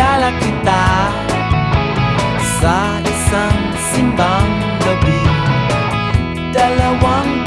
nakilala kita Sa isang simbang gabi. Dalawang